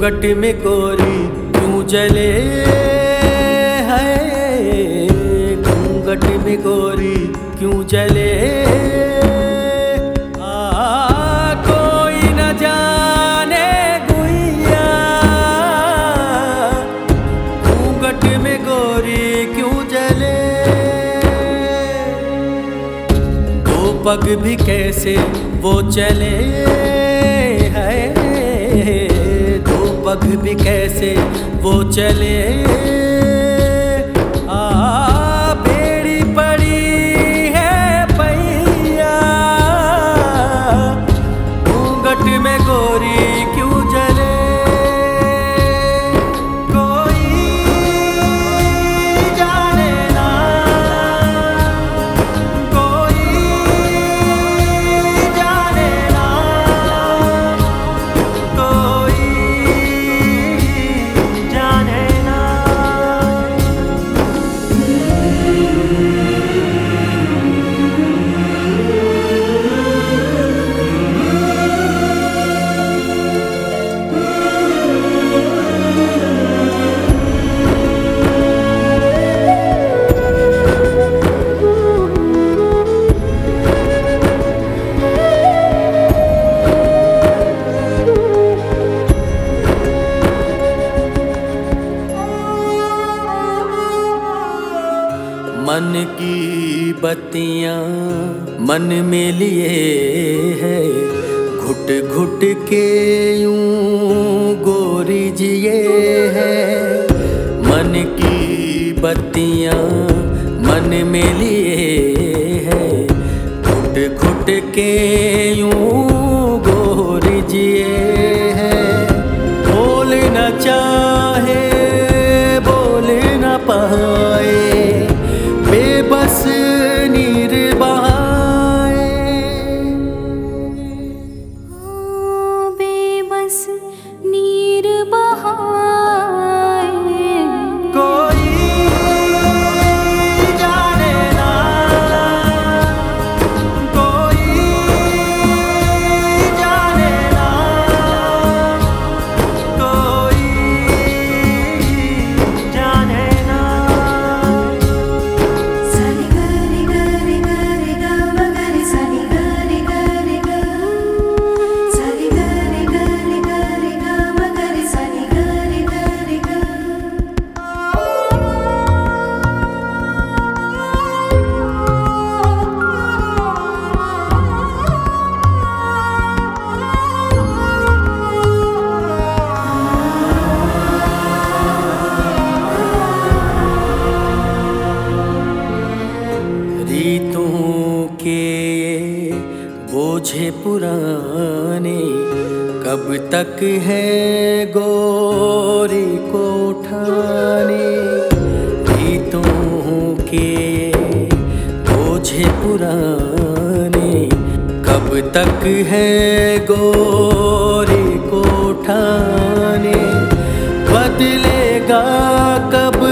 घूंघट में गोरी क्यों जले है? घूंघट में गोरी क्यों जले? पग भी कैसे वो चले? भी कैसे वो चले। मन की बत्तियाँ मन में लिए है। घुट घुट के यूँ गोरी जिए है। मन की बत्तियाँ मन में लिए है। घुट घुट के यूँ रीतों के बोझे पुराने, कब तक है गोरी को उठाने? रीतों के बोझे पुराने, कब तक है गोरी को उठाने? बदलेगा कब